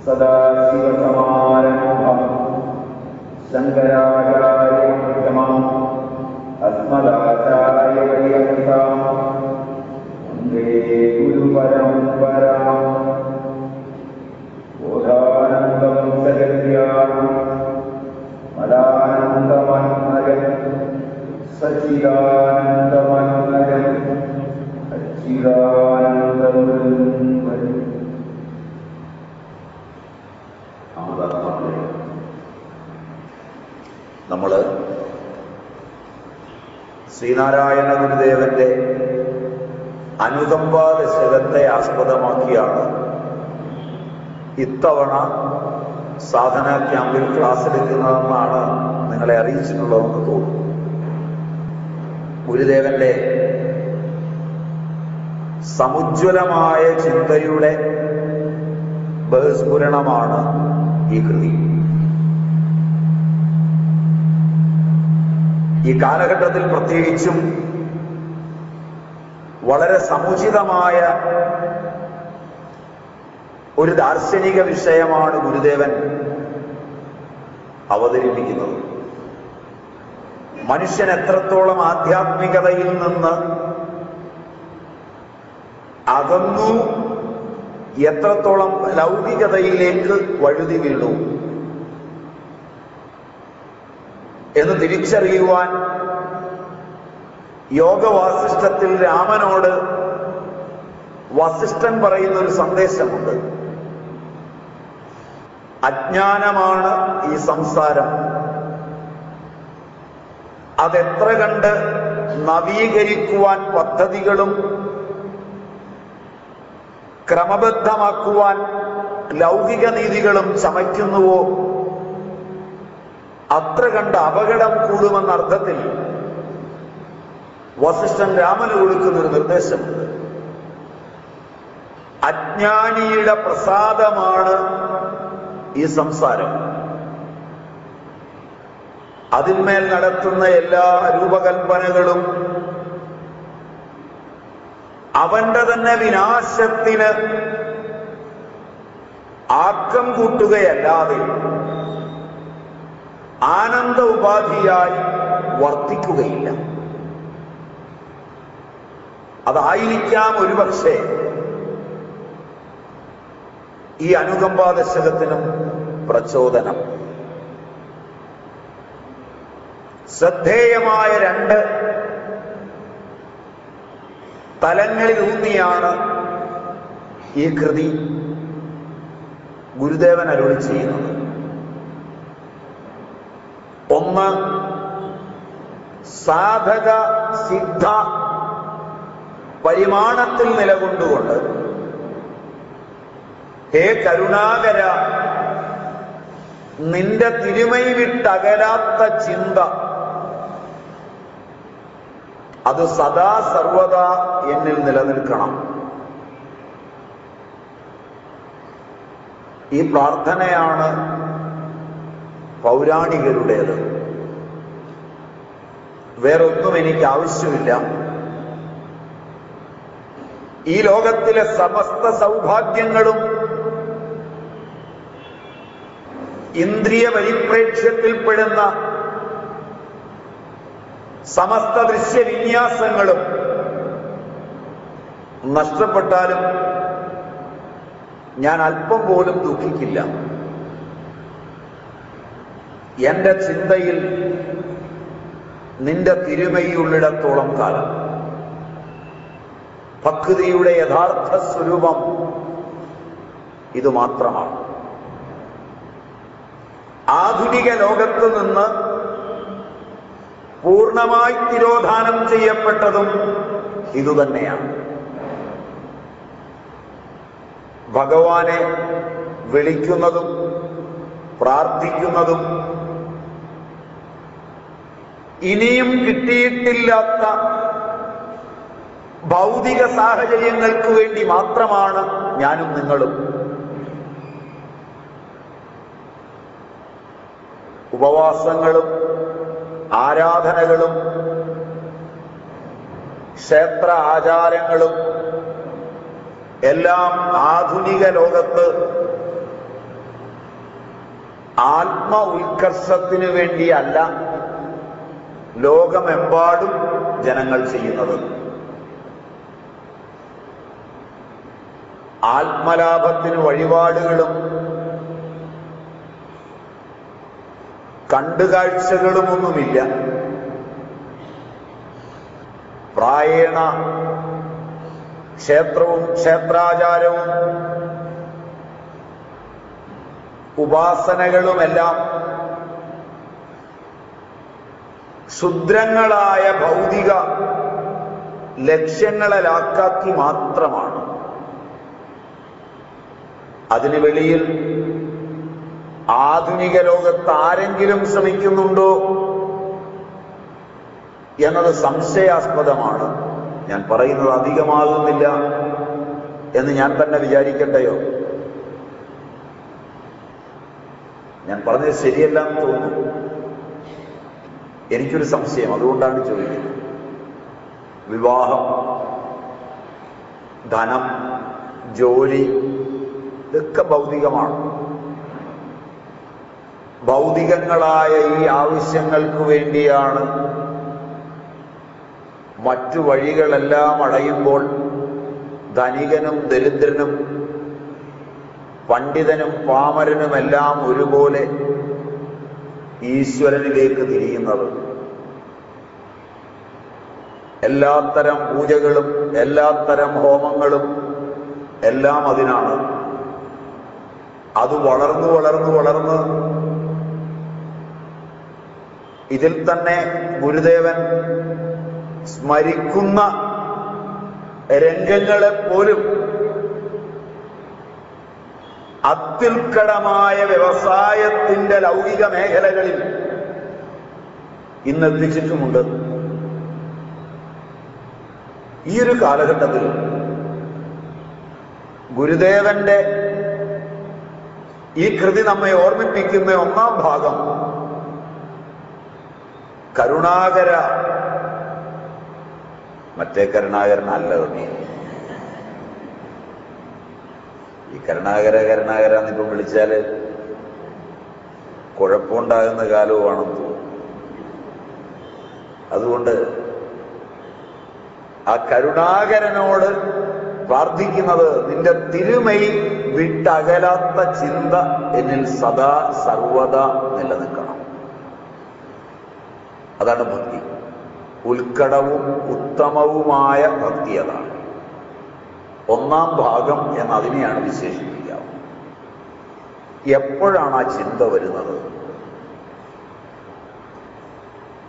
Sadaa Siva Samaranam Shankara Sreenarayana ഗുരുദേവന്റെ അനുകമ്പ ദശകത്തെ ആസ്പദമാക്കിയാണ്. ഇത്തവണ സാധന ക്യാമ്പിൽ ക്ലാസ് എടുക്കുന്നതെന്നാണ് നിങ്ങളെ അറിയിച്ചിട്ടുള്ളതെന്ന് തോന്നുന്നു. ഗുരുദേവന്റെ സമുജ്വലമായ ചിന്തയുടെ ബഹുസ്ഫുരണമാണ് ഈ കൃതി. ഈ കാലഘട്ടത്തിൽ പ്രത്യേകിച്ചും വളരെ സമുചിതമായ ഒരു ദാർശനിക വിഷയമാണ് ഗുരുദേവൻ അവതരിപ്പിക്കുന്നത്. മനുഷ്യൻ എത്രത്തോളം ആധ്യാത്മികതയിൽ നിന്ന് അകന്നു എത്രത്തോളം ലൗകികതയിലേക്ക് വഴുതി വീണു. എന്ന് തിരിച്ചറിയുവാൻ യോഗവാസിഷ്ഠത്തിൽ രാമനോട് വസിഷ്ഠൻ പറയുന്ന ഒരു സന്ദേശമുണ്ട്. അജ്ഞാനമാണ് ഈ സംസാരം. അതെത്ര കണ്ട് നവീകരിക്കുവാൻ പദ്ധതികളും ക്രമബദ്ധമാക്കുവാൻ ലൗകിക നീതികളും ചമയ്ക്കുന്നുവോ അത്ര കണ്ട അപകടം കൂടുമെന്ന അർത്ഥത്തിൽ വസിഷ്ഠൻ രാമന് കൊടുക്കുന്ന ഒരു നിർദ്ദേശമുണ്ട് അജ്ഞാനിയുടെ പ്രസാദമാണ് ഈ സംസാരം. അതിന്മേൽ നടത്തുന്ന എല്ലാ രൂപകൽപ്പനകളും അവന്റെ തന്നെ വിനാശത്തിന് ആക്കം കൂട്ടുകയല്ലാതെ ആനന്ദ ഉപാധിയായി വർത്തിക്കുകയില്ല. അതായിരിക്കാം ഒരുപക്ഷെ ഈ അനുകമ്പാ ദശകത്തിനും പ്രചോദനം. ശ്രദ്ധേയമായ രണ്ട് തലങ്ങളിൽ ഊന്നിയാണ് ഈ കൃതി ഗുരുദേവൻ അരുളി ചെയ്യുന്നത്. ഒന്ന്. സാധക സിദ്ധ പരിമാണത്തിൽ നിലകൊണ്ടുകൊണ്ട് ഹേ കരുണാകര നിന്റെ തിരുമൈ വിട്ടകലാത്ത ചിന്ത അത് സദാ സർവദാ എന്നിൽ നിലനിൽക്കണം. ഈ പ്രാർത്ഥനയാണ് പൗരാണികരുടേത്. വേറൊന്നും എനിക്ക് ആവശ്യമില്ല. ഈ ലോകത്തിലെ സമസ്ത സൗഭാഗ്യങ്ങളും ഇന്ദ്രിയ പരിപ്രേക്ഷ്യത്തിൽപ്പെടുന്ന സമസ്ത ദൃശ്യവിന്യാസങ്ങളും നഷ്ടപ്പെട്ടാലും ഞാൻ അല്പം പോലും ദുഃഖിക്കില്ല. എന്റെ ചിന്തയിൽ നിന്റെ തിരുമയുള്ളിടത്തോളം കാലം. ഭക്തിയുടെ യഥാർത്ഥ സ്വരൂപം ഇത് മാത്രമാണ് ആധുനിക ലോകത്ത് നിന്ന് പൂർണമായി തിരോധാനം ചെയ്യപ്പെട്ടതും ഇതുതന്നെയാണ് ഭഗവാനെ വിളിക്കുന്നതും പ്രാർത്ഥിക്കുന്നതും ഇനിയും കിട്ടിയിട്ടില്ലാത്ത ഭൗതിക സാഹചര്യങ്ങൾക്ക് വേണ്ടി മാത്രമാണ് ഞാനും നിങ്ങളും. ഉപവാസങ്ങളും ആരാധനകളും ക്ഷേത്ര ആചാരങ്ങളും എല്ലാം ആധുനിക ലോകത്ത് ആത്മ ഉത്കർഷത്തിന് വേണ്ടിയല്ല. ലോകമെമ്പാടും ജനങ്ങൾ ചെയ്യുന്നത്. ആത്മലാഭത്തിന് വഴിപാടുകളും കണ്ടുകാഴ്ചകളുമൊന്നുമില്ല. പ്രായണ ക്ഷേത്രവും ക്ഷേത്രാചാരവും ഉപാസനകളുമെല്ലാം ക്ഷുദ്രങ്ങളായ ഭൗതിക ലക്ഷ്യങ്ങളിലാക്കാക്കി മാത്രമാണ്. അതിന് വെളിയിൽ ആധുനിക ലോകത്ത് ആരെങ്കിലും ശ്രമിക്കുന്നുണ്ടോ എന്നത് സംശയാസ്പദമാണ്. ഞാൻ പറയുന്നത് അധികമാകുന്നില്ല എന്ന് ഞാൻ തന്നെ വിചാരിക്കട്ടെയോ? ഞാൻ പറഞ്ഞത് ശരിയല്ലെന്ന് തോന്നുന്നു. എനിക്കൊരു സംശയം. അതുകൊണ്ടാണ് ചോദിക്കുന്നത്. വിവാഹം ധനം ജോലി ഇതൊക്കെ ഭൗതികമാണ്. ഭൗതികങ്ങളായ ഈ ആവശ്യങ്ങൾക്ക് വേണ്ടിയാണ് മറ്റു വഴികളെല്ലാം അടയുമ്പോൾ ധനികനും ദരിദ്രനും പണ്ഡിതനും പാമരനുമെല്ലാം ഒരുപോലെ ഈശ്വരനിലേക്ക് തിരിയുന്നത്. എല്ലാത്തരം പൂജകളും എല്ലാത്തരം ഹോമങ്ങളും എല്ലാം അതിനാണ്. അത് വളർന്നു വളർന്നു വളർന്ന് ഇതിൽ തന്നെ ഗുരുദേവൻ സ്മരിക്കുന്ന രംഗങ്ങളെ പോലും അത്യുൽക്കടമായ വ്യവസായത്തിന്റെ ലൗകിക മേഖലകളിൽ ഇന്ന് എത്തിച്ചിട്ടുമുണ്ട്. ഈ ഒരു കാലഘട്ടത്തിൽ ഗുരുദേവന്റെ ഈ കൃതി നമ്മെ ഓർമ്മിപ്പിക്കുന്ന ഒന്നാം ഭാഗം കരുണാകര. മറ്റേ കരുണാകരനല്ല നീ ഈ കരുണാകര കരുണാകര എന്നിപ്പം വിളിച്ചാൽ കുഴപ്പമുണ്ടാകുന്ന കാലവുമാണെന്ന് തോന്നുന്നു. അതുകൊണ്ട് ആ കരുണാകരനോട് പ്രാർത്ഥിക്കുന്നത് നിന്റെ തിരുമൈ വിട്ടകലാത്ത ചിന്ത എന്നിൽ സദാ സർവത നിലനിൽക്കണം. അതാണ് ഭക്തി. ഉത്കടവും ഉത്തമവുമായ ഭക്തി അതാണ്. ഒന്നാം ഭാഗം എന്ന് അതിനെയാണ് വിശേഷിപ്പിക്കുക. എപ്പോഴാണ് ആ ചിന്ത വരുന്നത്?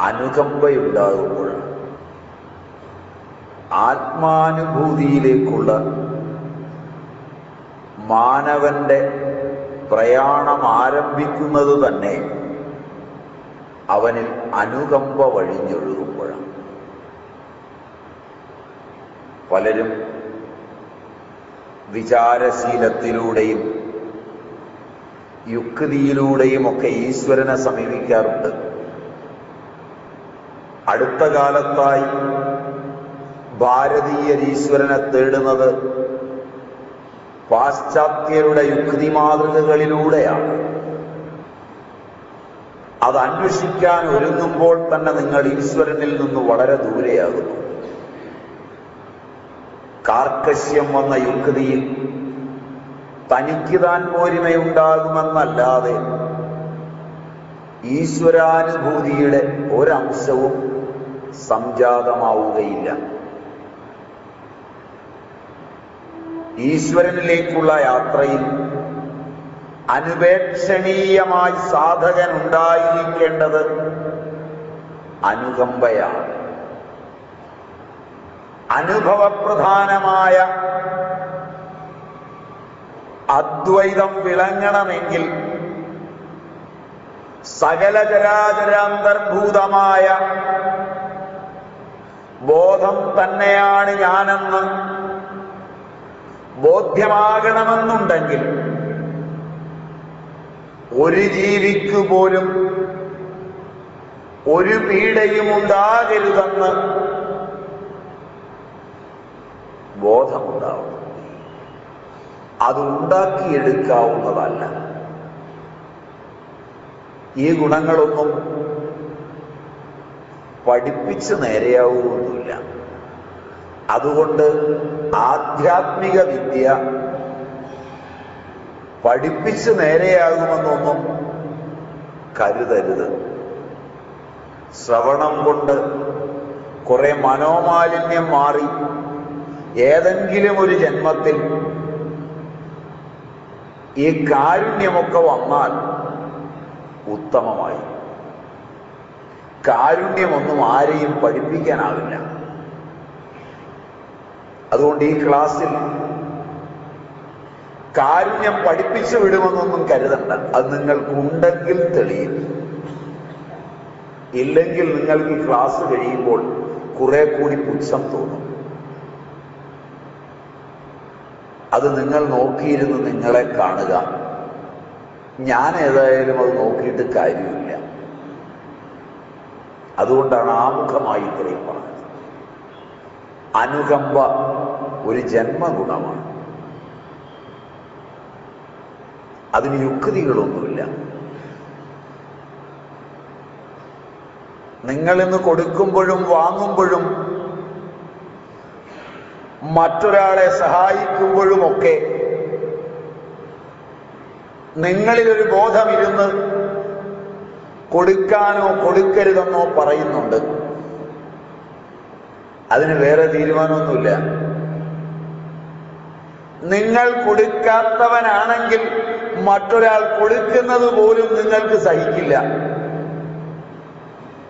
അനുകമ്പയുണ്ടാകുമ്പോഴാണ് ആത്മാനുഭൂതിയിലേക്കുള്ള മാനവന്റെ പ്രയാണം ആരംഭിക്കുന്നത് തന്നെ അവനിൽ അനുകമ്പ വഴിഞ്ഞൊഴുകുമ്പോഴാണ്. പലരും വിചാരശീലത്തിലൂടെയും യുക്തിയിലൂടെയും ഒക്കെ ഈശ്വരനെ സമീപിക്കാറുണ്ട്. അടുത്ത കാലത്തായി ഭാരതീയർ ഈശ്വരനെ തേടുന്നത് പാശ്ചാത്യരുടെ യുക്തി മാതൃകകളിലൂടെയാണ്. അത് അന്വേഷിക്കാൻ ഒരുങ്ങുമ്പോൾ തന്നെ നിങ്ങൾ ഈശ്വരനിൽ നിന്ന് വളരെ ദൂരെയാകുന്നു. കാർക്കശ്യം വന്ന യുക്തിയിൽ തനിക്ക് താൻ പോരിമയുണ്ടാകുമെന്നല്ലാതെ ഈശ്വരാനുഭൂതിയുടെ ഒരംശവും സംജാതമാവുകയില്ല. ഈശ്വരനിലേക്കുള്ള യാത്രയിൽ അനുപേക്ഷണീയമായി സാധകൻ ഉണ്ടായിരിക്കേണ്ടത് അനുകമ്പയാണ്. അനുഭവപ്രധാനമായ അദ്വൈതം വിളങ്ങണമെങ്കിൽ സകല ചരാചരാന്തർഭൂതമായ ബോധം തന്നെയാണ് ഞാനെന്ന് ബോധ്യമാകണമെന്നുണ്ടെങ്കിൽ ഒരു ജീവിക്കു പോലും ഒരു പീഡയും ഉണ്ടാകരുതെന്ന് ബോധമുണ്ടാവണം. അതുണ്ടാക്കിയെടുക്കാവുന്നതല്ല. ഈ ഗുണങ്ങളൊന്നും പഠിപ്പിച്ച് നേരെയാവുകയൊന്നുമില്ല അതുകൊണ്ട് ആധ്യാത്മിക വിദ്യ പഠിപ്പിച്ച് നേരെയാകുമെന്നൊന്നും കരുതരുത്. ശ്രവണം കൊണ്ട് കുറെ മനോമാലിന്യം മാറി ഏതെങ്കിലും ഒരു ജന്മത്തിൽ ഈ കാരുണ്യമൊക്കെ വന്നാൽ ഉത്തമമായി. കാരുണ്യമൊന്നും ആരെയും പഠിപ്പിക്കാനാവില്ല. അതുകൊണ്ട് ഈ ക്ലാസ്സിൽ കാരുണ്യം പഠിപ്പിച്ചു വിടുമെന്നൊന്നും കരുതണ്ട. അത് നിങ്ങൾക്കുണ്ടെങ്കിൽ തെളിയും. ഇല്ലെങ്കിൽ നിങ്ങൾക്ക് ക്ലാസ് കഴിയുമ്പോൾ കുറെ കൂടി പുച്ഛം തോന്നും. അത് നിങ്ങൾ നോക്കിയിരുന്ന് നിങ്ങളെ കാണുക. ഞാൻ ഏതായാലും അത് നോക്കിയിട്ട് കാര്യമില്ല. അതുകൊണ്ടാണ് ആമുഖമായി ഇത്രയും പറഞ്ഞത്. അനുകമ്പ ഒരു ജന്മഗുണമാണ്. അതിന് യുക്തികളൊന്നുമില്ല. നിങ്ങളിന്ന് കൊടുക്കുമ്പോഴും വാങ്ങുമ്പോഴും മറ്റൊരാളെ സഹായിക്കുമ്പോഴുമൊക്കെ നിങ്ങളിലൊരു ബോധമിരുന്ന് കൊടുക്കാനോ കൊടുക്കരുതെന്നോ പറയുന്നുണ്ട്. അതിന് വേറെ തീരുമാനമൊന്നുമില്ല. നിങ്ങൾ കൊടുക്കാത്തവനാണെങ്കിൽ മറ്റൊരാൾ കൊടുക്കുന്നത് പോലും നിങ്ങൾക്ക് സഹിക്കില്ല.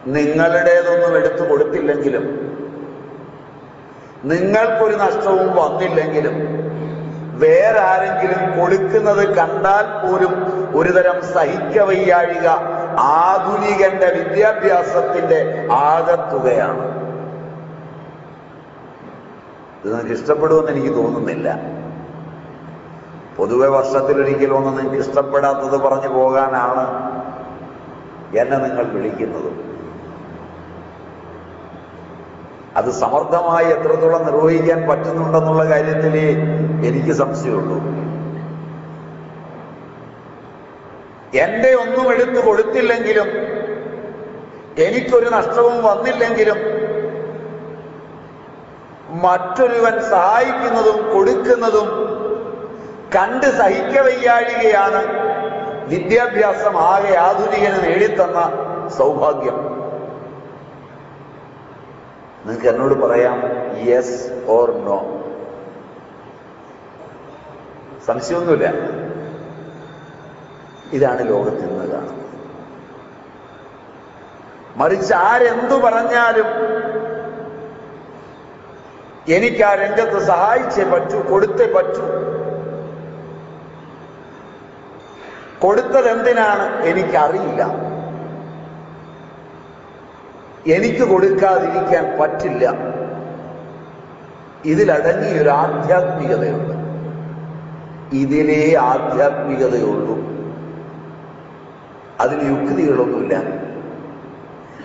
നിങ്ങളുടേതൊന്നും എടുത്തു കൊടുത്തില്ലെങ്കിലും നിങ്ങൾക്കൊരു നഷ്ടവും വന്നില്ലെങ്കിലും വേറെ ആരെങ്കിലും കൊടുക്കുന്നത് കണ്ടാൽ പോലും ഒരുതരം സഹിക്കവയ്യാഴിക ആധുനികന്റെ വിദ്യാഭ്യാസത്തിന്റെ ആകത്തുകയാണ്. ഇത് നിങ്ങൾക്ക് ഇഷ്ടപ്പെടുമെന്ന് എനിക്ക് തോന്നുന്നില്ല. പൊതുവെ വർഷത്തിലൊരിക്കലൊന്നും നിങ്ങൾക്ക് ഇഷ്ടപ്പെടാത്തത് പറഞ്ഞു പോകാനാണ് എന്നെ നിങ്ങൾ വിളിക്കുന്നത്. അത് സമർത്ഥമായി എത്രത്തോളം നിർവഹിക്കാൻ പറ്റുന്നുണ്ടെന്നുള്ള കാര്യത്തിൽ എനിക്ക് സംശയമുള്ളൂ. എന്റെ ഒന്നും എടുത്തു കൊടുത്തില്ലെങ്കിലും എനിക്കൊരു നഷ്ടവും വന്നില്ലെങ്കിലും മറ്റൊരുവൻ സഹായിക്കുന്നതും കൊടുക്കുന്നതും കണ്ട് സഹിക്കവയ്യാഴികയാണ് വിദ്യാഭ്യാസം ആകെ ആധുനികന് നേടിത്തന്ന സൗഭാഗ്യം. നിങ്ങൾക്ക് എന്നോട് പറയാം യെസ് ഓർ നോ സംശയമൊന്നുമില്ല. ഇതാണ് ലോകത്ത് ഇന്ന് കാണുന്നത്. മറിച്ച് ആരെന്തു പറഞ്ഞാലും എനിക്ക് ആ രംഗത്ത് സഹായിച്ചേ പറ്റൂ കൊടുത്തേ പറ്റൂ. കൊടുത്തതെന്തിനാണ് എനിക്കറിയില്ല. എനിക്ക് കൊടുക്കാതിരിക്കാൻ പറ്റില്ല. ഇതിലടങ്ങിയൊരു ആധ്യാത്മികതയുണ്ട്. ഇതിലേ ആധ്യാത്മികതയുള്ളൂ. അതിന് യുക്തികളൊന്നുമില്ല.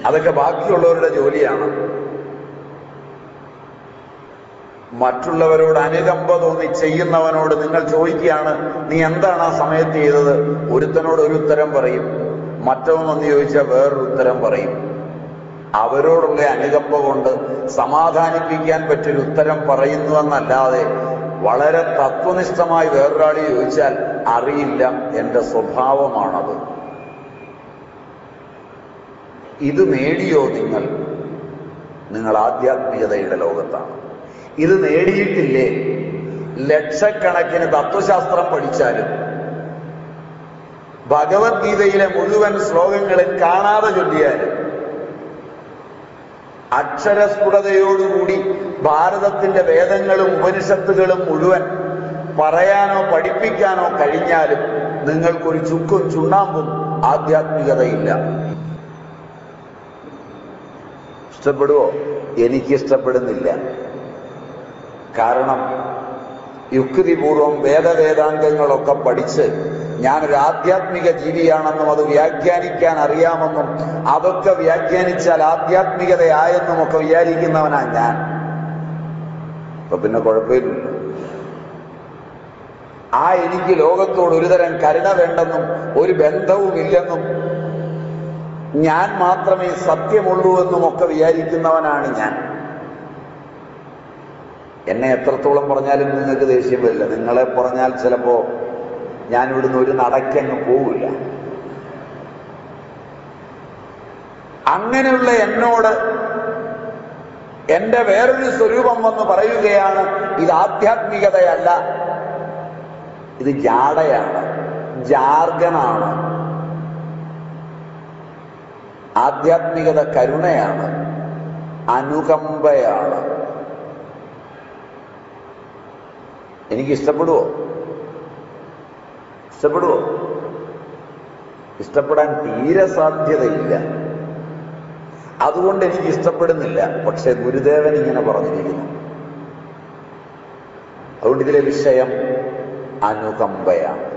അതൊക്കെ ബാക്കിയുള്ളവരുടെ ജോലിയാണ്. മറ്റുള്ളവരോട് അനുകമ്പ തോന്നി ചെയ്യുന്നവനോട് നിങ്ങൾ ചോദിക്കുകയാണ് നീ എന്താണ് ആ സമയത്ത് ചെയ്തത്? ഒരുത്തനോട് ഒരു ഉത്തരം പറയും. മറ്റവൻ വന്ന് ചോദിച്ചാൽ വേറൊരു ഉത്തരം പറയും. അവരോടുള്ള അനുകമ്പ കൊണ്ട് സമാധാനിപ്പിക്കാൻ പറ്റിയൊരു ഉത്തരം പറയുന്നുവെന്നല്ലാതെ വളരെ തത്വനിഷ്ഠമായി വേറൊരാൾ ചോദിച്ചാൽ അറിയില്ല എന്റെ സ്വഭാവമാണത്. ഇത് നേടിയോ നിങ്ങൾ? നിങ്ങൾ ആധ്യാത്മികതയുടെ ലോകത്താണ്. ഇത് നേടിയിട്ടില്ലേ? ലക്ഷക്കണക്കിന് തത്വശാസ്ത്രം പഠിച്ചാലും ഭഗവത്ഗീതയിലെ മുഴുവൻ ശ്ലോകങ്ങളെ കാണാതെ ചൊല്ലിയാലും അക്ഷരസ്ഫുടതയോടുകൂടി ഭാരതത്തിന്റെ വേദങ്ങളും ഉപനിഷത്തുകളും മുഴുവൻ പറയാനോ പഠിപ്പിക്കാനോ കഴിഞ്ഞാലും നിങ്ങൾക്കൊരു ചുക്കും ചുണ്ണാമ്പും ആധ്യാത്മികതയില്ല. ഇഷ്ടപ്പെടുവോ? എനിക്കിഷ്ടപ്പെടുന്നില്ല. കാരണം യുക്തിപൂർവം വേദവേദാംഗങ്ങളൊക്കെ പഠിച്ച് ഞാനൊരു ആധ്യാത്മിക ജീവിയാണെന്നും അത് വ്യാഖ്യാനിക്കാൻ അറിയാമെന്നും അതൊക്കെ വ്യാഖ്യാനിച്ചാൽ ആധ്യാത്മികതയായെന്നും ഒക്കെ വിചാരിക്കുന്നവനാ ഞാൻ. അപ്പൊ പിന്നെ കുഴപ്പമില്ല ആ എനിക്ക് ലോകത്തോട് ഒരുതരം കരുണ വേണ്ടെന്നും ഒരു ബന്ധവുമില്ലെന്നും ഞാൻ മാത്രമേ സത്യമുള്ളൂ എന്നും ഒക്കെ വിചാരിക്കുന്നവനാണ് ഞാൻ. എന്നെ എത്രത്തോളം പറഞ്ഞാലും നിങ്ങൾക്ക് ദേഷ്യം വരില്ല. നിങ്ങളെ പറഞ്ഞാൽ ചിലപ്പോ ഞാൻ ഇവിടുന്ന് ഒരു നടക്കങ്ങ് പോവില്ല. അങ്ങനെയുള്ള എന്നോട് എന്റെ വേറൊരു സ്വരൂപം വന്ന് പറയുകയാണ് ഇത് ആധ്യാത്മികതയല്ല ഇത് ജാടയാണ് ജാർഗനാണ് ആധ്യാത്മികത കരുണയാണ് അനുകമ്പയാണ്. എനിക്ക് ഇഷ്ടപ്പെടുവോ? ഇഷ്ടപ്പെടുവോ? ഇഷ്ടപ്പെടാൻ തീരെ സാധ്യതയില്ല. അതുകൊണ്ട് എനിക്ക് ഇഷ്ടപ്പെടുന്നില്ല. പക്ഷെ ഗുരുദേവൻ ഇങ്ങനെ പറഞ്ഞിരിക്കുന്നു. അതുകൊണ്ട് ഇതിലെ വിഷയം അനുകമ്പയാണ്.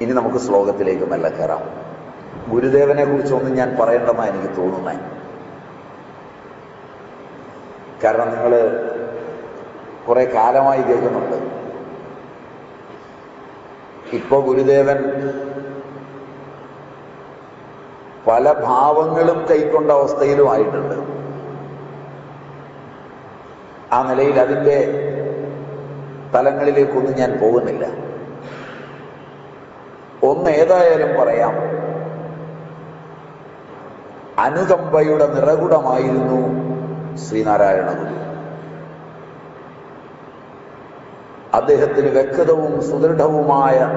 ഇനി നമുക്ക് ശ്ലോകത്തിലേക്ക് മെല്ലെ കയറാം. ഗുരുദേവനെ കുറിച്ചൊന്നും ഞാൻ പറയേണ്ടതാണ് എനിക്ക് തോന്നുന്നത് കാരണം നിങ്ങൾ കുറെ കാലമായി കേൾക്കുന്നുണ്ട്. ഇപ്പോ ഗുരുദേവൻ പല ഭാവങ്ങളും കൈക്കൊണ്ട അവസ്ഥയിലുമായിട്ടുണ്ട് ആ നിലയിൽ അതിന്റെ തലങ്ങളിലേക്കൊന്നും ഞാൻ പോകുന്നില്ല. ഒന്ന് ഏതായാലും പറയാം. അനുകമ്പയുടെ നിറകുടമായിരുന്നു ശ്രീനാരായണ ഗുരു. അദ്ദേഹത്തിന് വ്യക്തവും സുദൃഢവുമായ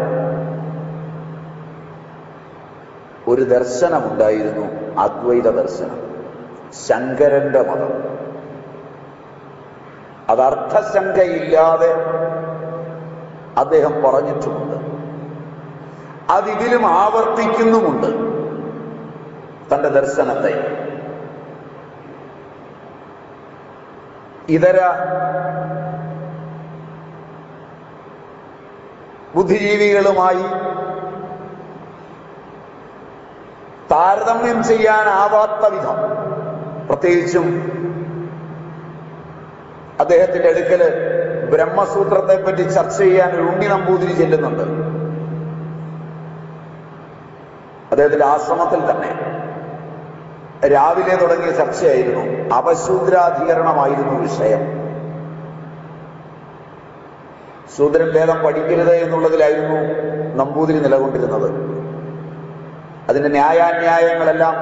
ഒരു ദർശനമുണ്ടായിരുന്നു അദ്വൈത ദർശനം. ശങ്കരന്റെ മതം. അത് അർത്ഥശങ്കയില്ലാതെ അദ്ദേഹം പറഞ്ഞിട്ടുമുണ്ട്. അതിതിലും ആവർത്തിക്കുന്നുമുണ്ട് തന്റെ ദർശനത്തെ. ഇതര ബുദ്ധിജീവികളുമായി താരതമ്യം ചെയ്യാനാവാത്ത വിധം. പ്രത്യേകിച്ചും അദ്ദേഹത്തിന്റെ അടുക്കൽ ബ്രഹ്മസൂത്രത്തെ പറ്റി ചർച്ച ചെയ്യാൻ ഒരു ഉണ്ണി നമ്പൂതിരി ചെല്ലുന്നുണ്ട്. അദ്ദേഹത്തിന്റെ ആശ്രമത്തിൽ തന്നെ. രാവിലെ തുടങ്ങിയ ചർച്ചയായിരുന്നു. അപശൂദ്രാധികരണമായിരുന്നു വിഷയം. ശൂദ്രൻ വേദം പഠിക്കരുത് എന്നുള്ളതിലായിരുന്നു നമ്പൂതിരി നിലകൊണ്ടിരുന്നത്. അതിന്റെ ന്യായാന്യായങ്ങളെല്ലാം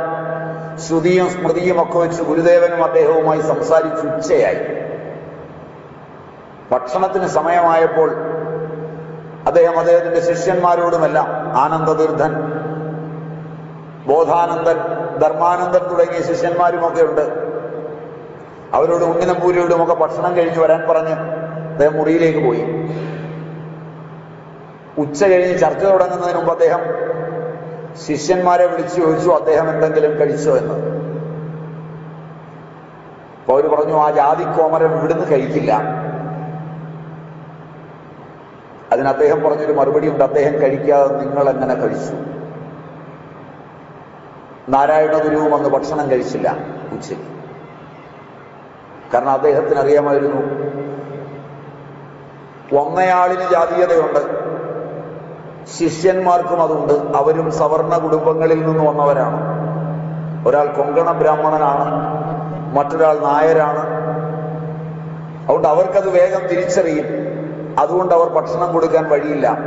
ശ്രുതിയും സ്മൃതിയും ഒക്കെ വെച്ച് ഗുരുദേവനും അദ്ദേഹവുമായി സംസാരിച്ച് ഉച്ചയായി. ഭക്ഷണത്തിന് സമയമായപ്പോൾ അദ്ദേഹം അദ്ദേഹത്തിന്റെ ശിഷ്യന്മാരോടുമെല്ലാം ആനന്ദതീർത്ഥൻ ബോധാനന്ദൻ ധർമാനന്ദൻ തുടങ്ങിയ ശിഷ്യന്മാരുമൊക്കെ ഉണ്ട്. അവരോട് ഉണ്ണിനമ്പൂരിയോടുമൊക്കെ ഭക്ഷണം കഴിഞ്ഞ് വരാൻ പറഞ്ഞ് അദ്ദേഹം മുറിയിലേക്ക് പോയി. ഉച്ച കഴിഞ്ഞ് ചർച്ച തുടങ്ങുന്നതിന് മുമ്പ് അദ്ദേഹം ശിഷ്യന്മാരെ വിളിച്ചു ചോദിച്ചു അദ്ദേഹം എന്തെങ്കിലും കഴിച്ചോ എന്ന്. അപ്പൊ പറഞ്ഞു ആ ജാതി കോമരം ഇവിടുന്ന് കഴിക്കില്ല. അതിന് അദ്ദേഹം പറഞ്ഞൊരു മറുപടി ഉണ്ട് അദ്ദേഹം കഴിക്കാതെ നിങ്ങൾ എങ്ങനെ കഴിച്ചു? നാരായണ ഗുരുവും അന്ന് ഭക്ഷണം കഴിച്ചില്ല ഉച്ചയ്ക്ക്. കാരണം അദ്ദേഹത്തിന് അറിയാമായിരുന്നു ഒന്നയാളിന് ജാതീയതയുണ്ട്. ശിഷ്യന്മാർക്കും അതുണ്ട്. അവരും സവർണ കുടുംബങ്ങളിൽ നിന്ന് വന്നവരാണ്. ഒരാൾ കൊങ്കണ ബ്രാഹ്മണനാണ് മറ്റൊരാൾ നായരാണ്. അതുകൊണ്ട് അവർക്കത് വേഗം തിരിച്ചറിയും. അതുകൊണ്ട് അവർ ഭക്ഷണം കൊടുക്കാൻ വഴിയില്ല.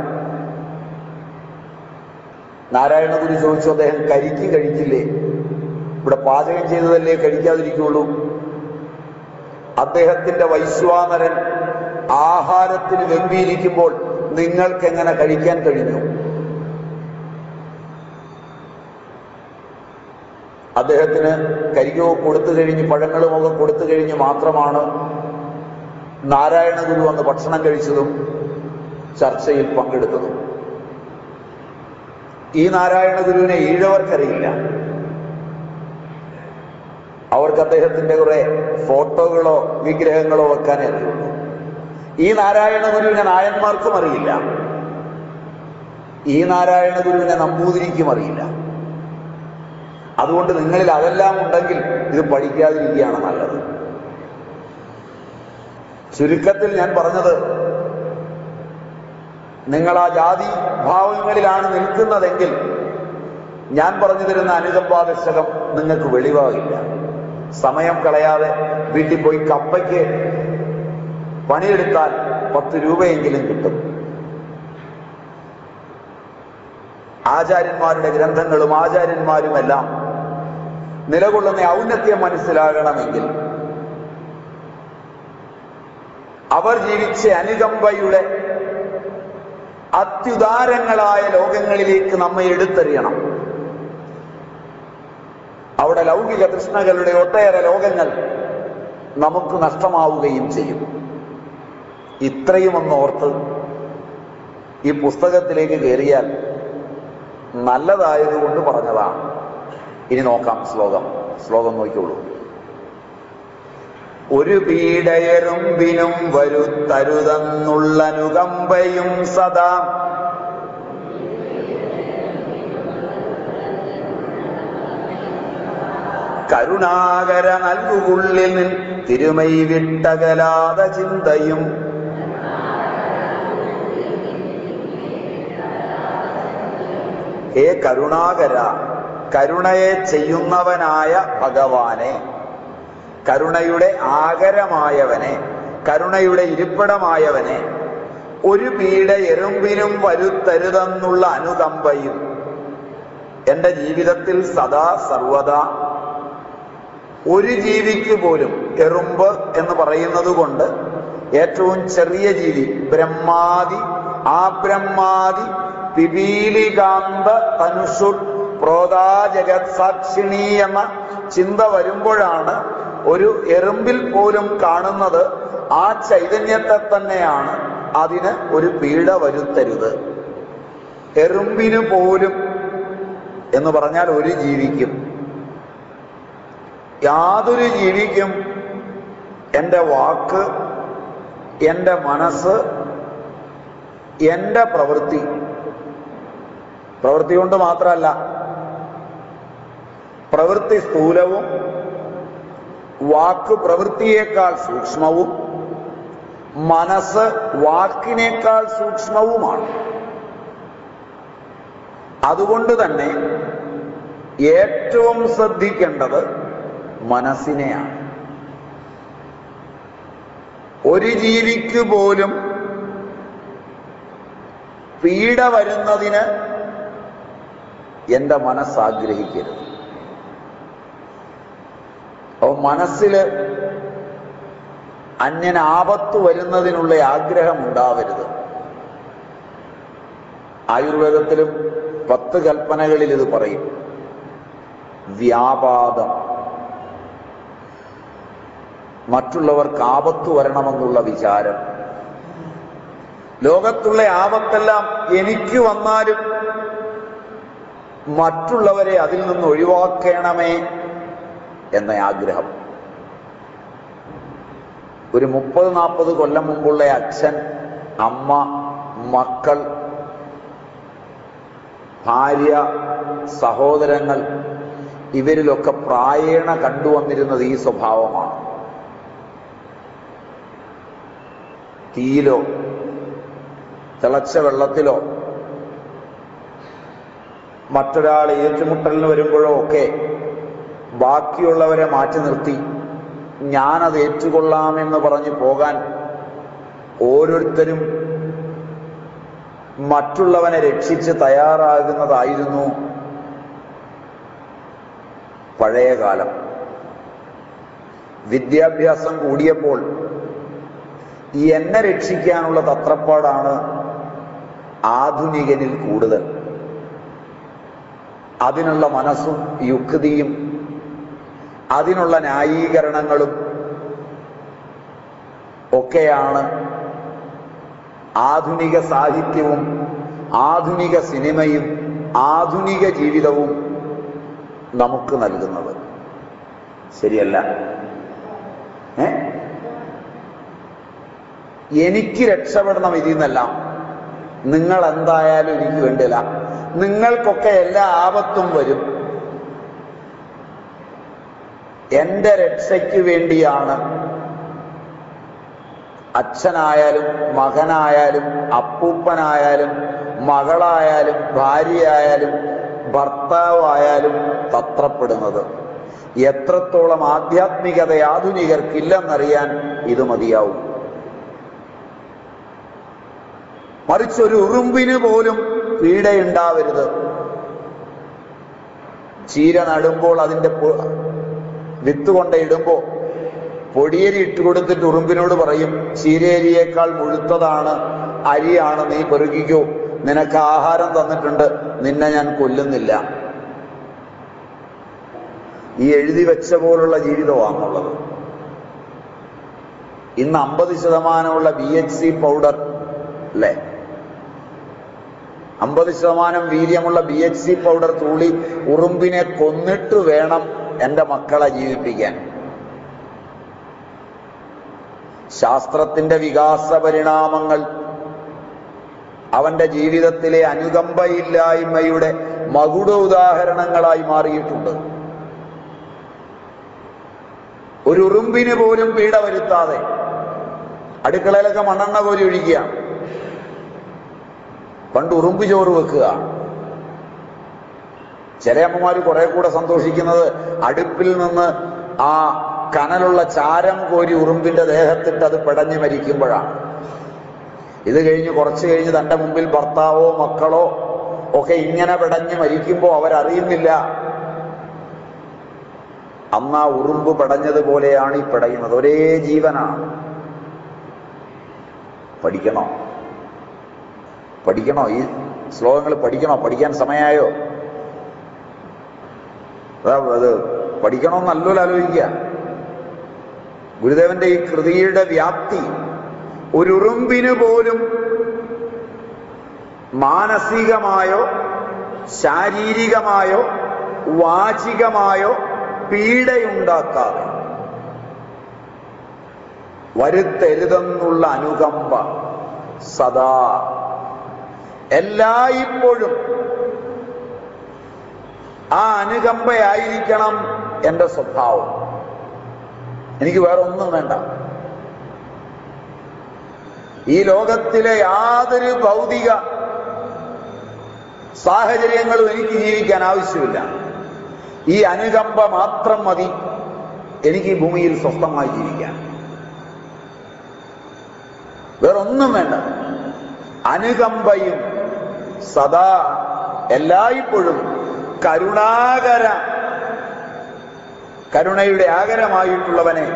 നാരായണ ഗുരു ചോദിച്ചു അദ്ദേഹം കരിക്ക് കഴിക്കില്ലേ? ഇവിടെ പാചകം ചെയ്തതല്ലേ കഴിക്കാതിരിക്കുള്ളൂ. അദ്ദേഹത്തിന്റെ വൈശ്വാനരൻ ആഹാരത്തിന് വെമ്പിയിരിക്കുമ്പോൾ നിങ്ങൾക്ക് എങ്ങനെ കഴിക്കാൻ കഴിഞ്ഞു? അദ്ദേഹത്തിന് കരിയോ കൊടുത്തു കഴിഞ്ഞ് പഴങ്ങളുമൊക്കെ കൊടുത്തു കഴിഞ്ഞ് മാത്രമാണ് നാരായണ ഗുരു അന്ന് ഭക്ഷണം കഴിച്ചതും ചർച്ചയിൽ പങ്കെടുത്തതും. ഈ നാരായണ ഗുരുവിനെ ഈഴവർക്കറിയില്ല. അവർക്ക് അദ്ദേഹത്തിന്റെ കുറെ ഫോട്ടോകളോ വിഗ്രഹങ്ങളോ വെക്കാനേ അറിയുള്ളൂ. ഈ നാരായണ ഗുരുവിനെ നായന്മാർക്കും അറിയില്ല. ഈ നാരായണ ഗുരുവിനെ നമ്പൂതിരിക്കും അറിയില്ല. അതുകൊണ്ട് നിങ്ങളിൽ അതെല്ലാം ഉണ്ടെങ്കിൽ ഇത് പഠിക്കാതിരിക്കുകയാണ് നല്ലത്. ചുരുക്കത്തിൽ ഞാൻ പറഞ്ഞത് നിങ്ങൾ ആ ജാതി ഭാവങ്ങളിലാണ് നിൽക്കുന്നതെങ്കിൽ ഞാൻ പറഞ്ഞു തരുന്ന അനുകമ്പാദശകം നിങ്ങൾക്ക് വെളിവാകില്ല. സമയം കളയാതെ വീട്ടിൽ പോയി കപ്പയ്ക്ക് പണിയെടുത്താൽ പത്ത് രൂപയെങ്കിലും കിട്ടും. ആചാര്യന്മാരുടെ ഗ്രന്ഥങ്ങളും ആചാര്യന്മാരുമെല്ലാം നിലകൊള്ളുന്ന ഔന്നത്യം മനസ്സിലാകണമെങ്കിൽ അവർ ജീവിച്ച അനുകമ്പയുടെ അത്യുദാരങ്ങളായ ലോകങ്ങളിലേക്ക് നമ്മെ എടുത്തെറിയണം. അവിടെ ലൗകിക തൃഷ്ണകളുടെ ഒട്ടേറെ ലോകങ്ങൾ നമുക്ക് നഷ്ടമാവുകയും ചെയ്യും. ഇത്രയും ഒന്ന് ഓർത്ത് ഈ പുസ്തകത്തിലേക്ക് കയറിയാൽ നല്ലതായതുകൊണ്ട് പറഞ്ഞതാണ്. ഇനി നോക്കാം ശ്ലോകം. ശ്ലോകം നോക്കിക്കോളൂ. ഒരു പീഡയരുമ്പിനും വരുത്തരുതെന്നുള്ള അനുകമ്പയും സദാ കരുണാകര നൽകുകുള്ളിൽ നിൻ തിരുമൈ വിട്ടകലാത ചിന്തയും ഹേ കരുണാകര കരുണയെ ചെയ്യുന്നവനായ ഭഗവാനെ. കരുണയുടെ ആകരമായവനെ കരുണയുടെ ഇരിപ്പിടമായവനെ. ഒരു പീഡ എറുമ്പിനും വരുത്തരുതെന്നുള്ള അനുകമ്പയും എന്റെ ജീവിതത്തിൽ സദാ സർവദാ. ഒരു ജീവിക്ക് പോലും എറുമ്പ് എന്ന് പറയുന്നത് കൊണ്ട് ഏറ്റവും ചെറിയ ജീവി ബ്രഹ്മാതി ആ ബ്രഹ്മാദി പിപീലികാന്ത തനുഷു പ്രോതാ ജഗത് സാക്ഷിണി എന്ന ചിന്ത വരുമ്പോഴാണ് ഒരു എറുമ്പിൽ പോലും കാണുന്നത്. ആ ചൈതന്യത്തെ തന്നെയാണ് അതിന് ഒരു പീഡ വരുത്തരുത്. എറുമ്പിന് പോലും എന്ന് പറഞ്ഞാൽ ഒരു ജീവിക്കും. യാതൊരു ജീവിക്കും എന്റെ വാക്ക് എന്റെ മനസ്സ് എന്റെ പ്രവൃത്തി പ്രവൃത്തി കൊണ്ട് മാത്രമല്ല പ്രവൃത്തി സ്ഥൂലവും വാക്ക് പ്രവൃത്തിയേക്കാൾ സൂക്ഷ്മവും മനസ്സ് വാക്കിനേക്കാൾ സൂക്ഷ്മവുമാണ്. അതുകൊണ്ട് തന്നെ ഏറ്റവും ശ്രദ്ധിക്കേണ്ടത് മനസ്സിനെയാണ്. ഒരു ജീവിക്ക് പോലും പീഡ വരുന്നതിന് എന്റെ മനസ്സ് ആഗ്രഹിക്കരുത്. അപ്പൊ മനസ്സിൽ അന്യന് ആപത്ത് വരുന്നതിനുള്ള ആഗ്രഹം ഉണ്ടാവരുത്. ആയുർവേദത്തിലും പത്ത് കൽപ്പനകളിൽ ഇത് പറയും. വ്യാപാദം. മറ്റുള്ളവർക്ക് ആപത്ത് വരണമെന്നുള്ള വിചാരം. ലോകത്തുള്ള ആപത്തെല്ലാം എനിക്ക് വന്നാലും മറ്റുള്ളവരെ അതിൽ നിന്ന് ഒഴിവാക്കണമേ എന്ന ആഗ്രഹം. ഒരു മുപ്പത് നാൽപ്പത് കൊല്ലം മുമ്പുള്ള അച്ഛൻ അമ്മ മക്കൾ ഭാര്യ സഹോദരങ്ങൾ ഇവരിലൊക്കെ പ്രായേണ കണ്ടുവന്നിരുന്നത് ഈ സ്വഭാവമാണ്. തീയിലോ തിളച്ച വെള്ളത്തിലോ മറ്റൊരാൾ ഏറ്റുമുട്ടലിന് വരുമ്പോഴോ ഒക്കെ ബാക്കിയുള്ളവരെ മാറ്റി നിർത്തി. ഞാനത് ഏറ്റുകൊള്ളാമെന്ന് പറഞ്ഞ് പോകാൻ ഓരോരുത്തരും മറ്റുള്ളവനെ രക്ഷിച്ച് തയ്യാറാകുന്നതായിരുന്നു പഴയ കാലം. വിദ്യാഭ്യാസം കൂടിയപ്പോൾ എന്നെ രക്ഷിക്കാനുള്ള തത്രപ്പാടാണ് ആധുനികനിൽ കൂടുതൽ. അതിനുള്ള മനസ്സും യുക്തിയും അതിനുള്ള ന്യായീകരണങ്ങളും ഒക്കെയാണ് ആധുനിക സാഹിത്യവും ആധുനിക സിനിമയും ആധുനിക ജീവിതവും നമുക്ക് നൽകുന്നത്. ശരിയല്ല? ഏ? എനിക്ക് രക്ഷപ്പെടണം ഇതിൽ നിന്നെല്ലാം. നിങ്ങൾ എന്തായാലും എനിക്ക് വേണ്ടില്ല നിങ്ങൾക്കൊക്കെ എല്ലാ ആപത്തും വരും. എന്റെ രക്ഷയ്ക്ക് വേണ്ടിയാണ് അച്ഛനായാലും മകനായാലും അപ്പൂപ്പനായാലും മകളായാലും ഭാര്യയായാലും ഭർത്താവായാലും തത്രപ്പെടുന്നത്. എത്രത്തോളം ആധ്യാത്മികത ആധുനികർക്കില്ലെന്നറിയാൻ ഇത് മതിയാവും. മറിച്ചൊരു ഉറുമ്പിന് പോലും പീഡയുണ്ടാവരുത്. ചീര നടുമ്പോൾ അതിന്റെ വിത്ത് കൊണ്ട ഇടുമ്പോൾ പൊടിയരി ഇട്ട് കൊടുത്തിട്ട് ഉറുമ്പിനോട് പറയും ചീരേരിയേക്കാൾ മുഴുത്തതാണ് അരിയാണ് നീ പെറുകിക്കോ നിനക്ക് ആഹാരം തന്നിട്ടുണ്ട് നിന്നെ ഞാൻ കൊല്ലുന്നില്ല. ഈ എഴുതി വെച്ച പോലുള്ള ജീവിതമാണുള്ളത്. ഇന്ന് അമ്പത് ശതമാനമുള്ള ബി എച്ച് സി പൗഡർ അല്ലേ അമ്പത് ശതമാനം വീര്യമുള്ള ബി എച്ച് സി പൗഡർ തൂളി ഉറുമ്പിനെ കൊന്നിട്ട് വേണം എന്റെ മക്കളെ ജീവിപ്പിക്കാൻ. ശാസ്ത്രത്തിന്റെ വികാസ പരിണാമങ്ങൾ അവന്റെ ജീവിതത്തിലെ അനുകമ്പയില്ലായ്മയുടെ മകുട ഉദാഹരണങ്ങളായി മാറിയിട്ടുണ്ട്. ഒരു ഉറുമ്പിന് പോലും പീഡ വരുത്താതെ അടുക്കളയിലൊക്കെ മണ്ണെണ്ണ കോരി ഒഴിക്കുകയാണ് പണ്ട് ഉറുമ്പ് ചോറ് വെക്കുക. ചില അമ്മമാര് കുറെ കൂടെ സന്തോഷിക്കുന്നത് അടുപ്പിൽ നിന്ന് ആ കനലുള്ള ചാരം കോരി ഉറുമ്പിന്റെ ദേഹത്തിട്ട് അത് പിടഞ്ഞു മരിക്കുമ്പോഴാണ്. ഇത് കഴിഞ്ഞ് കുറച്ച് കഴിഞ്ഞ് തന്റെ മുമ്പിൽ ഭർത്താവോ മക്കളോ ഒക്കെ ഇങ്ങനെ പിടഞ്ഞ് മരിക്കുമ്പോൾ അവരറിയുന്നില്ല. അന്ന് ആ ഉറുമ്പ് പടഞ്ഞതുപോലെയാണ് ഈ പടയുന്നത്. ഒരേ ജീവനാണ്. പഠിക്കണോ? പഠിക്കണോ? ഈ ശ്ലോകങ്ങൾ പഠിക്കണോ? പഠിക്കാൻ സമയമായോ അതാ അത് പഠിക്കണമെന്നല്ലോ ആലോചിക്കുക. ഗുരുദേവന്റെ ഈ കൃതിയുടെ വ്യാപ്തി ഒരു ഉറുമ്പിന് പോലും മാനസികമായോ ശാരീരികമായോ വാചികമായോ പീഡയുണ്ടാക്കാതെ വരുത്തരുതെന്നുള്ള അനുകമ്പ സദാ എല്ലായ്പ്പോഴും ആ അനുകമ്പയായിരിക്കണം എന്റെ സ്വഭാവം. എനിക്ക് വേറെ ഒന്നും വേണ്ട. ഈ ലോകത്തിലെ യാതൊരു ഭൗതിക സാഹചര്യങ്ങളും എനിക്ക് ജീവിക്കാൻ ആവശ്യമില്ല. ഈ അനുകമ്പ മാത്രം മതി എനിക്ക് ഭൂമിയിൽ സ്വസ്ഥമായി ജീവിക്കാൻ. വേറൊന്നും വേണ്ട. അനുകമ്പയും സദാ എല്ലായ്പ്പോഴും കരുണാകര കരുണയുടെ ആകരമായിട്ടുള്ളവനെ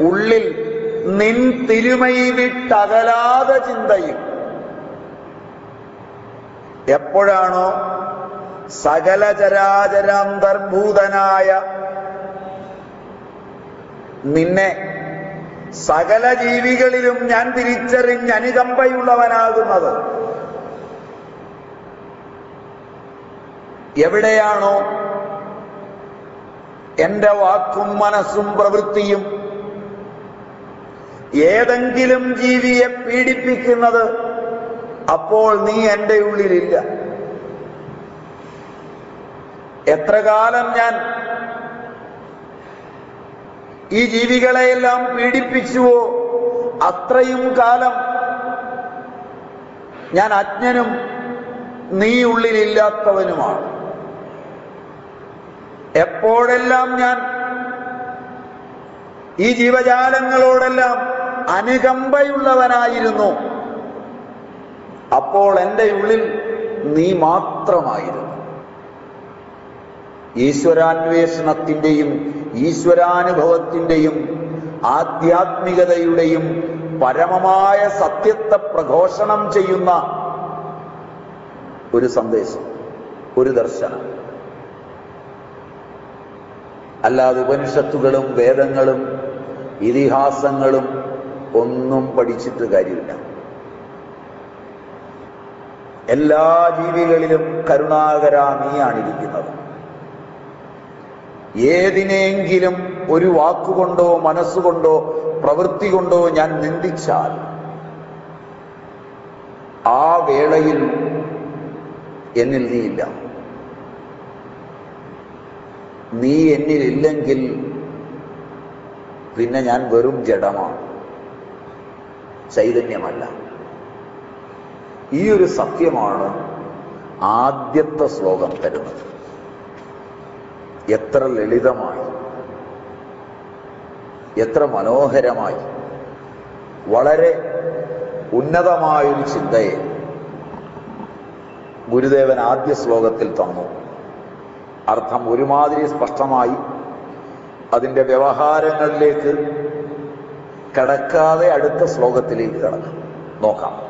ഉള്ളിൽ നിൻ തിരുമൈ വിട്ടകലാതെ ചിന്തയും. എപ്പോഴാണോ സകല ചരാചരാന്തർഭൂതനായ നിന്നെ സകല ജീവികളിലും ഞാൻ തിരിച്ചറിഞ്ഞ് അനുകമ്പയുള്ളവനാകുന്നത് എവിടെയാണോ എന്റെ വാക്കും മനസ്സും പ്രവൃത്തിയും ഏതെങ്കിലും ജീവിയെ പീഡിപ്പിക്കുന്നത് അപ്പോൾ നീ എന്റെ ഉള്ളിലില്ല. എത്ര കാലം ഞാൻ ഈ ജീവികളെയെല്ലാം പീഡിപ്പിച്ചുവോ അത്രയും കാലം ഞാൻ അജ്ഞനും നീ ഉള്ളിലില്ലാത്തവനുമാണ്. എപ്പോഴെല്ലാം ഞാൻ ഈ ജീവജാലങ്ങളോടെല്ലാം അനുകമ്പയുള്ളവനായിരുന്നു അപ്പോൾ എന്റെ ഉള്ളിൽ നീ മാത്രമായിരുന്നു. ഈശ്വരാന്വേഷണത്തിന്റെയും ഈശ്വരാനുഭവത്തിന്റെയും ആധ്യാത്മികതയുടെയും പരമമായ സത്യത്തെ പ്രഘോഷണം ചെയ്യുന്ന ഒരു സന്ദേശം ഒരു ദർശനം. അല്ലാതെ ഉപനിഷത്തുകളും വേദങ്ങളും ഇതിഹാസങ്ങളും ഒന്നും പഠിച്ചിട്ട് കാര്യമില്ല. എല്ലാ ജീവികളിലും കരുണാകര നീയാണിരിക്കുന്നത്. ഏതിനെങ്കിലും ഒരു വാക്കുകൊണ്ടോ മനസ്സുകൊണ്ടോ പ്രവൃത്തി കൊണ്ടോ ഞാൻ നിന്ദിച്ചാൽ ആ വേളയിൽ എന്നിൽ നീയില്ല. നീ എന്നിലില്ലെങ്കിൽ പിന്നെ ഞാൻ വെറും ജഡമാണ് ചൈതന്യമല്ല. ഈ ഒരു സത്യമാണ് ആദ്യത്തെ ശ്ലോകം തരുന്നത്. എത്ര ലളിതമായി എത്ര മനോഹരമായി വളരെ ഉന്നതമായൊരു ചിന്തയെ ഗുരുദേവൻ ആദ്യ ശ്ലോകത്തിൽ തന്നു. അർത്ഥം ഒരുമാതിരി സ്പഷ്ടമായി അതിന്റെ വ്യവഹാരങ്ങളിലേക്ക് കടക്കാതെ അടുത്ത ശ്ലോകത്തിലേക്ക് കടക്കാം. നോക്കാം.